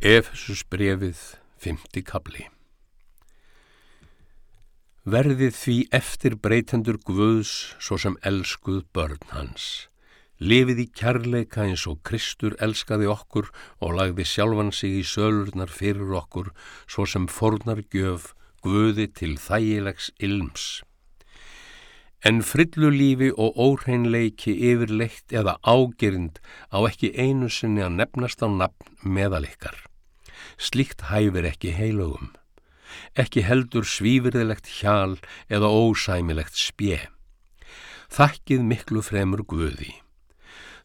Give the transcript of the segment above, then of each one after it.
Efesus brefið, fymti kabli. Verðið því eftir breytendur Guðs svo sem elskuð börn hans. Lifið í kærleika eins og Kristur elskaði okkur og lagði sjálfan sig í sölurnar fyrir okkur svo sem fornar gjöf Guði til þægilegs ilms. En frillulífi og óhreinleiki yfirleitt eða ágerind á ekki einu sinni að nefnast á nafn meðalikkar. Slíkt hæfir ekki heilugum. Ekki heldur svífirðilegt hjal eða ósæmilegt spje. Þakkið miklu fremur guði.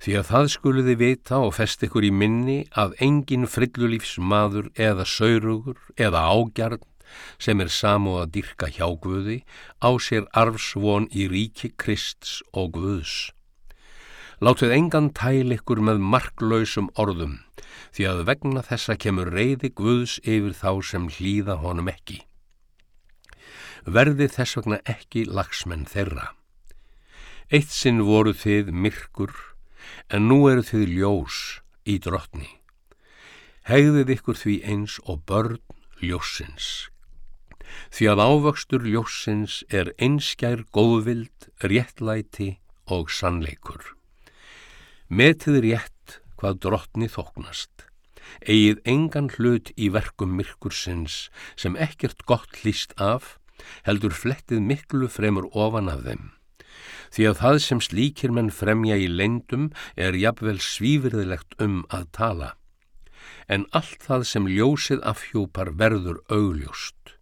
Því að það skuluði vita og fest ykkur í minni að engin frillulífs maður eða saurugur eða ágjarn sem er samu að dyrka hjá Guði á sér arfsvon í ríki Krists og Guðs. Láttuð engan tæl ykkur með marklausum orðum, því að vegna þessa kemur reyði Guðs yfir þá sem hlýða honum ekki. Verði þess vegna ekki lagsmenn þeirra. Eitt sinn voru þið myrkur, en nú eru þið ljós í drottni. Hegðið ykkur því eins og börn ljósins. Því að ávöxtur ljósins er einskjær góðvild, réttlæti og sannleikur. Metið rétt hvað drottni þóknast. Egið engan hlut í verkum myrkursins sem ekkert gott hlýst af, heldur flettið miklu fremur ofan af þeim. Því að það sem slíkir menn fremja í leindum er jafnvel svífriðilegt um að tala. En allt það sem ljósið afhjúpar verður augljóst.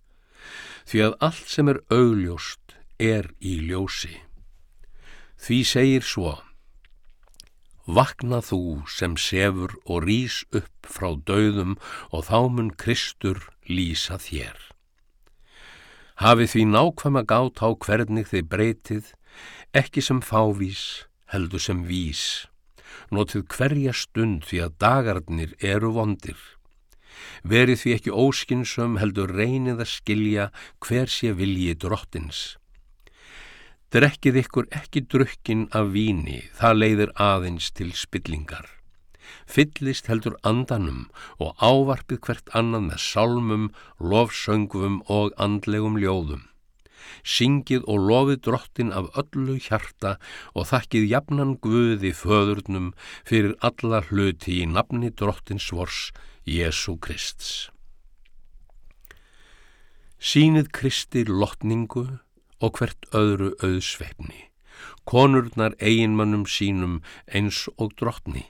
Því að allt sem er augljóst er í ljósi. Því segir svo Vakna þú sem sefur og rís upp frá döðum og þá mun Kristur lýsa þér. Hafið því nákvæma gát á hvernig þið breytið, ekki sem fávís, heldur sem vís. Notið hverja stund því að dagarnir eru vondir. Verið því ekki óskinsum heldur reynið að skilja hver sé vilji drottins. Drekkið ykkur ekki drukkin af víni, það leiðir aðeins til spillingar. Fyllist heldur andanum og ávarpið hvert annan með sálmum, lofsöngvum og andlegum ljóðum. Syngið og lofið drottin af öllu hjarta og þakkið jafnan guði föðurnum fyrir alla hluti í nafni drottins vors, Jésu Krists. Sýnið Kristi lotningu og hvert öðru auðsveifni, konurnar eiginmannum sínum eins og drottni,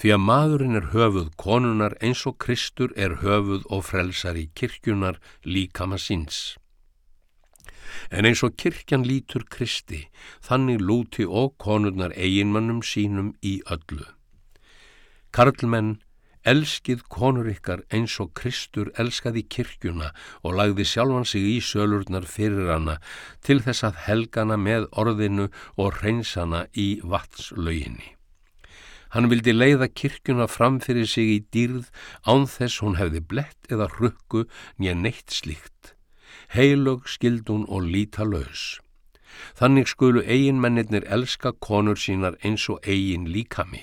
því að maðurinn er höfuð konunar eins og Kristur er höfuð og frelsar í kirkjunar líkama síns. En eins og kirkjan lítur Kristi, þannig lúti og konurnar eiginmannum sínum í öllu. Karlmenn, Elskið konur ykkar eins og Kristur elskaði kirkjuna og lagði sjálfan sig í sölurnar fyrir hana til þess að helgana með orðinu og reynsana í vatslauginni. Hann vildi leiða kirkjuna fram fyrir sig í dýrð án þess hún hefði blett eða rukku nýja neitt slíkt. Heilög, skildun og líta laus. Þannig skulu eiginmennir elska konur sínar eins og eigin líkami.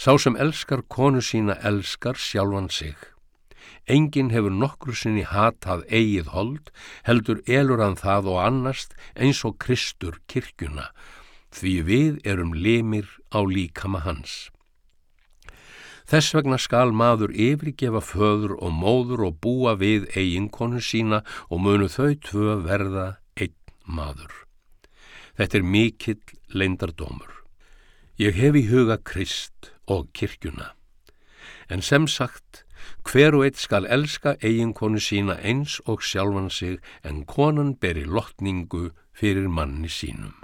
Sá sem elskar konu sína elskar sjálfan sig. Engin hefur nokkru sinni hatað eigið hold, heldur elur hann það og annast eins og Kristur kirkjuna, því við erum limir á líkama hans. Þess vegna skal maður yfirgefa föður og móður og búa við eiginkonu sína og munu þau tvö verða einn maður. Þetta er mikill leindardómur. Ég hef í huga Krist og kirkjuna. En sem sagt, hver og eitt skal elska eiginkonu sína eins og sjálfan sig en konan beri lotningu fyrir manni sínum.